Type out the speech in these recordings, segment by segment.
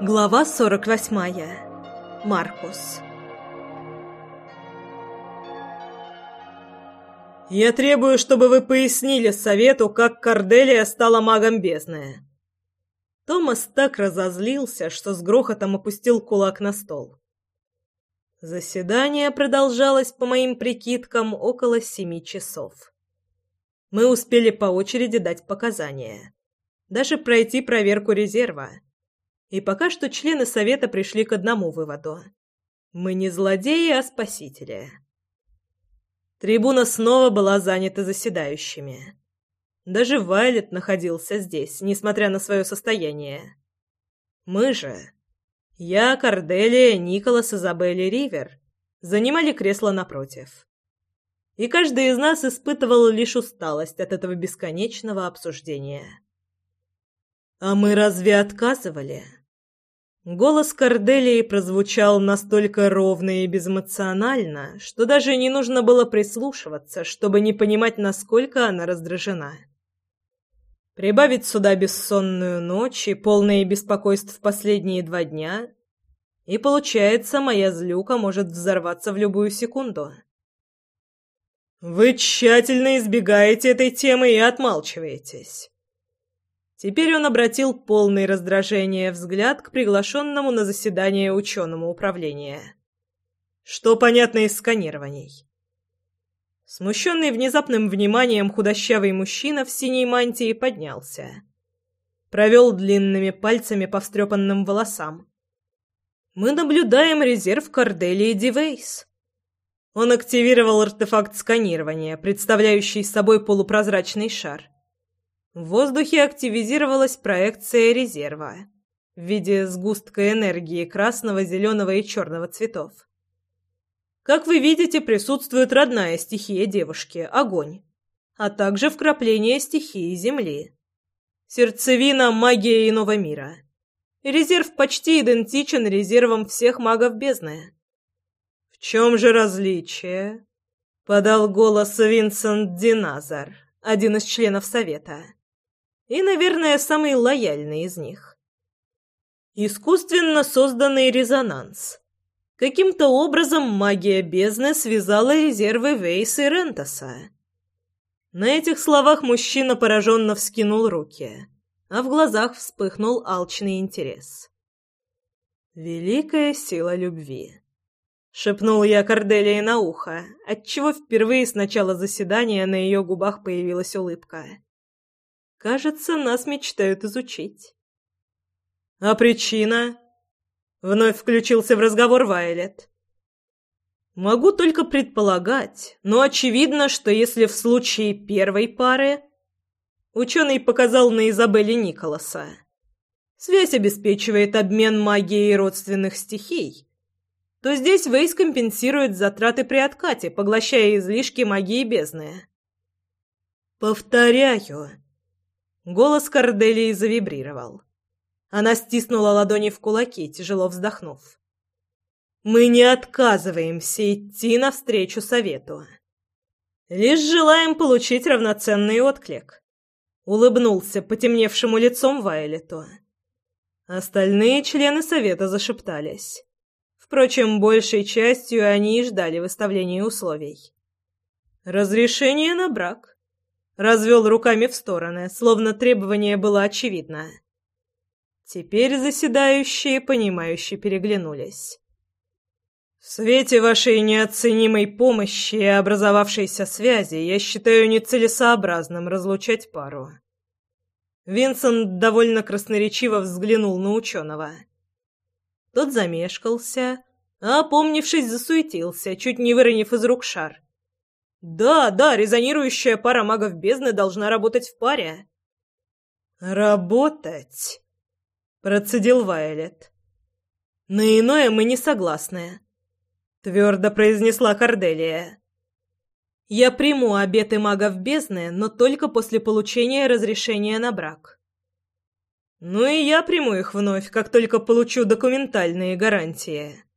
Глава 48. Маркус. «Я требую, чтобы вы пояснили совету, как Корделия стала магом бездны». Томас так разозлился, что с грохотом опустил кулак на стол. Заседание продолжалось, по моим прикидкам, около семи часов. Мы успели по очереди дать показания. Даже пройти проверку резерва. И пока что члены совета пришли к одному выводу. Мы не злодеи, а спасители. Трибуна снова была занята заседающими. Даже Вайлет находился здесь, несмотря на свое состояние. Мы же я, Корделия, Николас, Изабелли, Ривер занимали кресло напротив. И каждый из нас испытывал лишь усталость от этого бесконечного обсуждения. А мы разве отказывали? Голос Корделии прозвучал настолько ровно и безэмоционально, что даже не нужно было прислушиваться, чтобы не понимать, насколько она раздражена. Прибавить сюда бессонную ночь и полные беспокойств последние два дня, и получается, моя злюка может взорваться в любую секунду. Вы тщательно избегаете этой темы и отмалчиваетесь. Теперь он обратил полный раздражение взгляд к приглашенному на заседание ученому управления. Что понятно из сканирований? Смущенный внезапным вниманием худощавый мужчина в синей мантии поднялся. Провел длинными пальцами по встрепанным волосам. «Мы наблюдаем резерв Корделии Дивейс». Он активировал артефакт сканирования, представляющий собой полупрозрачный шар. В воздухе активизировалась проекция резерва в виде сгустка энергии красного, зеленого и черного цветов. Как вы видите, присутствует родная стихия девушки – огонь, а также вкрапление стихии земли. Сердцевина – магия иного мира. Резерв почти идентичен резервам всех магов бездны. «В чем же различие?» – подал голос Винсент Диназар, один из членов Совета. И, наверное, самый лояльный из них. Искусственно созданный резонанс – Каким-то образом магия бездны связала резервы Вейса и Рентоса. На этих словах мужчина пораженно вскинул руки, а в глазах вспыхнул алчный интерес. «Великая сила любви», — шепнул я Корделии на ухо, отчего впервые с начала заседания на ее губах появилась улыбка. «Кажется, нас мечтают изучить». «А причина?» Вновь включился в разговор Вайлет. Могу только предполагать, но очевидно, что если в случае первой пары... Ученый показал на Изабелле Николаса. Связь обеспечивает обмен магией родственных стихий, то здесь Вейс компенсирует затраты при откате, поглощая излишки магии бездны. «Повторяю». Голос Корделии завибрировал. Она стиснула ладони в кулаки, тяжело вздохнув. «Мы не отказываемся идти навстречу совету. Лишь желаем получить равноценный отклик», — улыбнулся потемневшему лицом Вайлету. Остальные члены совета зашептались. Впрочем, большей частью они и ждали выставления условий. «Разрешение на брак», — развел руками в стороны, словно требование было очевидно. Теперь заседающие, понимающие, переглянулись. В свете вашей неоценимой помощи и образовавшейся связи я считаю нецелесообразным разлучать пару. Винсент довольно красноречиво взглянул на ученого. Тот замешкался, а, опомнившись, засуетился, чуть не выронив из рук шар. «Да, да, резонирующая пара магов бездны должна работать в паре». «Работать?» Процедил Вайлет. «На иное мы не согласны», — твердо произнесла Корделия. «Я приму обеты магов бездны, но только после получения разрешения на брак». «Ну и я приму их вновь, как только получу документальные гарантии».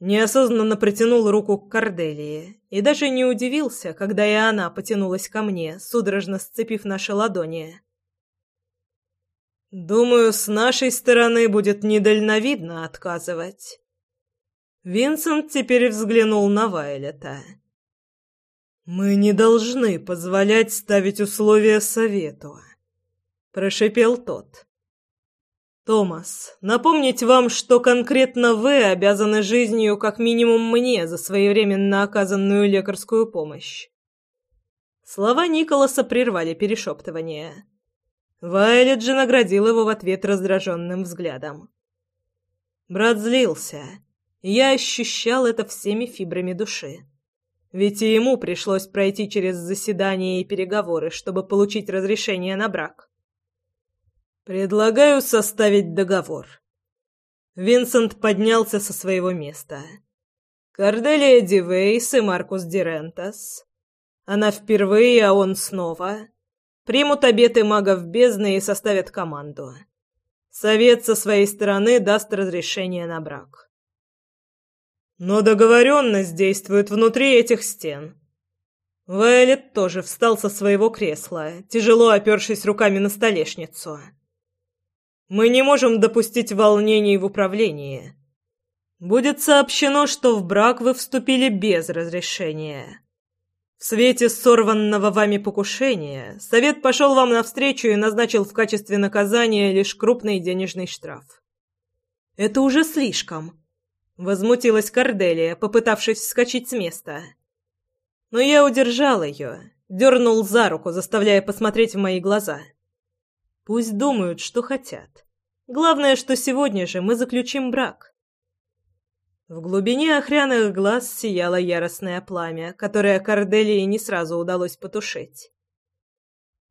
Неосознанно протянул руку к Корделии и даже не удивился, когда и она потянулась ко мне, судорожно сцепив наши ладони. Думаю, с нашей стороны будет недальновидно отказывать. Винсент теперь взглянул на Вайлета. Мы не должны позволять ставить условия совету, прошипел тот. Томас, напомнить вам, что конкретно вы обязаны жизнью как минимум мне за своевременно оказанную лекарскую помощь. Слова Николаса прервали перешептывание. Вайлет же наградил его в ответ раздраженным взглядом. Брат злился. Я ощущал это всеми фибрами души. Ведь и ему пришлось пройти через заседания и переговоры, чтобы получить разрешение на брак. «Предлагаю составить договор». Винсент поднялся со своего места. «Корделия Дивейс и Маркус Дирентас. Она впервые, а он снова примут обеты магов бездны и составят команду. Совет со своей стороны даст разрешение на брак. Но договоренность действует внутри этих стен. Вайлет тоже встал со своего кресла, тяжело опершись руками на столешницу. Мы не можем допустить волнений в управлении. Будет сообщено, что в брак вы вступили без разрешения. В свете сорванного вами покушения совет пошел вам навстречу и назначил в качестве наказания лишь крупный денежный штраф. Это уже слишком, возмутилась Корделия, попытавшись вскочить с места. Но я удержал ее, дернул за руку, заставляя посмотреть в мои глаза. Пусть думают, что хотят. Главное, что сегодня же мы заключим брак. В глубине охряных глаз сияло яростное пламя, которое Корделии не сразу удалось потушить.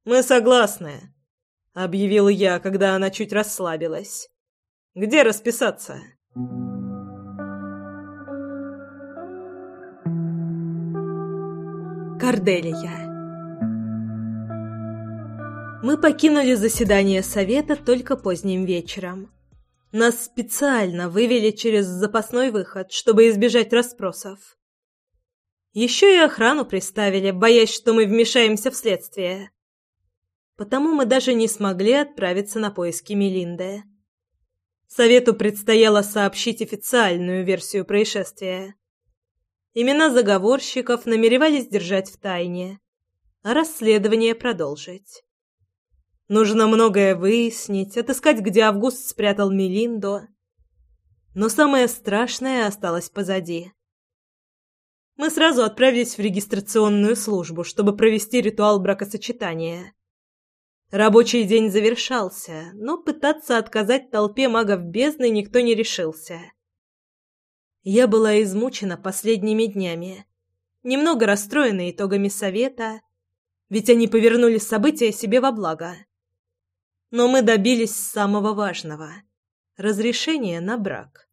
«Мы согласны», — объявил я, когда она чуть расслабилась. «Где расписаться?» Корделия Мы покинули заседание совета только поздним вечером. Нас специально вывели через запасной выход, чтобы избежать расспросов. Еще и охрану приставили, боясь, что мы вмешаемся в следствие. Потому мы даже не смогли отправиться на поиски Мелинды. Совету предстояло сообщить официальную версию происшествия. Имена заговорщиков намеревались держать в тайне, а расследование продолжить. Нужно многое выяснить, отыскать, где Август спрятал Мелинду. Но самое страшное осталось позади. Мы сразу отправились в регистрационную службу, чтобы провести ритуал бракосочетания. Рабочий день завершался, но пытаться отказать толпе магов бездны никто не решился. Я была измучена последними днями, немного расстроена итогами совета, ведь они повернули события себе во благо. Но мы добились самого важного — разрешения на брак.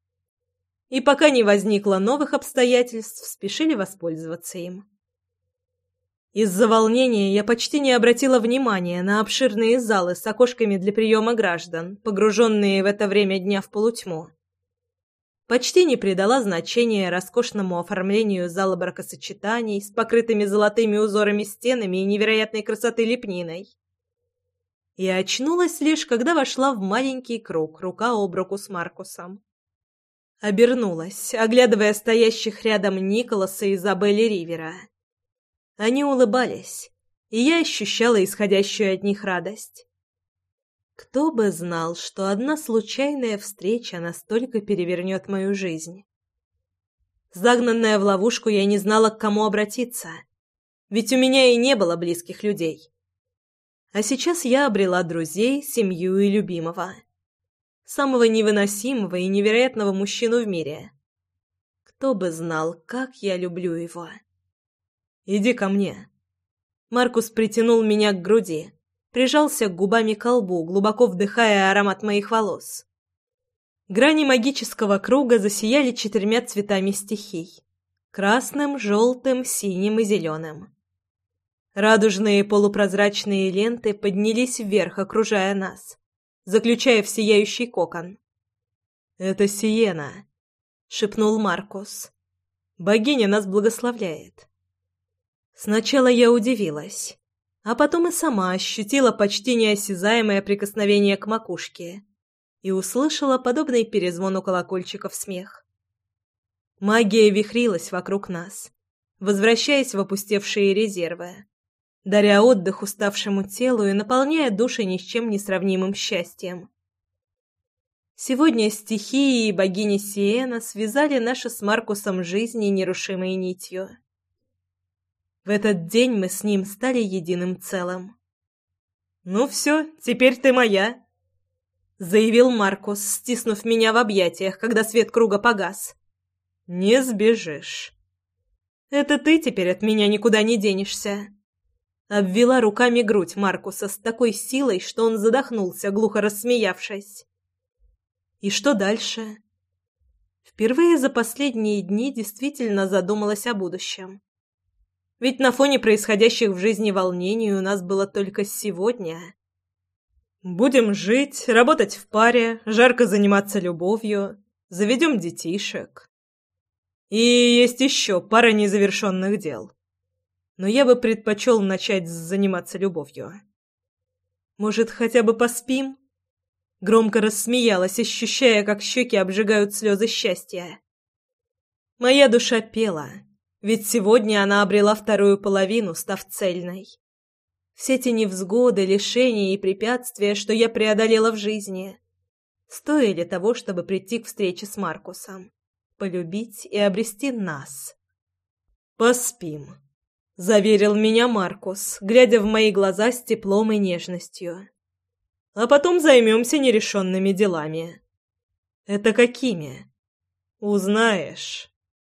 И пока не возникло новых обстоятельств, спешили воспользоваться им. Из-за волнения я почти не обратила внимания на обширные залы с окошками для приема граждан, погруженные в это время дня в полутьму. Почти не придала значения роскошному оформлению зала бракосочетаний с покрытыми золотыми узорами стенами и невероятной красоты лепниной и очнулась лишь, когда вошла в маленький круг, рука об руку с Маркусом. Обернулась, оглядывая стоящих рядом Николаса и Изабелли Ривера. Они улыбались, и я ощущала исходящую от них радость. Кто бы знал, что одна случайная встреча настолько перевернет мою жизнь. Загнанная в ловушку, я не знала, к кому обратиться. Ведь у меня и не было близких людей. А сейчас я обрела друзей, семью и любимого. Самого невыносимого и невероятного мужчину в мире. Кто бы знал, как я люблю его. «Иди ко мне». Маркус притянул меня к груди, прижался губами к лбу, глубоко вдыхая аромат моих волос. Грани магического круга засияли четырьмя цветами стихий — красным, желтым, синим и зеленым. Радужные полупрозрачные ленты поднялись вверх, окружая нас, заключая в сияющий кокон. «Это Сиена», — шепнул Маркус. «Богиня нас благословляет». Сначала я удивилась. а потом и сама ощутила почти неосязаемое прикосновение к макушке и услышала подобный перезвону колокольчиков смех. Магия вихрилась вокруг нас, возвращаясь в опустевшие резервы, даря отдых уставшему телу и наполняя души ни с чем не сравнимым счастьем. Сегодня стихии и богини Сиена связали наши с Маркусом жизни нерушимой нитью. В этот день мы с ним стали единым целым. «Ну все, теперь ты моя», — заявил Маркус, стиснув меня в объятиях, когда свет круга погас. «Не сбежишь». «Это ты теперь от меня никуда не денешься». Обвела руками грудь Маркуса с такой силой, что он задохнулся, глухо рассмеявшись. И что дальше? Впервые за последние дни действительно задумалась о будущем. Ведь на фоне происходящих в жизни волнений у нас было только сегодня. Будем жить, работать в паре, жарко заниматься любовью, заведем детишек. И есть еще пара незавершенных дел но я бы предпочел начать заниматься любовью. Может, хотя бы поспим?» Громко рассмеялась, ощущая, как щеки обжигают слезы счастья. Моя душа пела, ведь сегодня она обрела вторую половину, став цельной. Все эти невзгоды, лишения и препятствия, что я преодолела в жизни, стоили того, чтобы прийти к встрече с Маркусом, полюбить и обрести нас. «Поспим», — заверил меня Маркус, глядя в мои глаза с теплом и нежностью. «А потом займемся нерешенными делами». «Это какими?» «Узнаешь».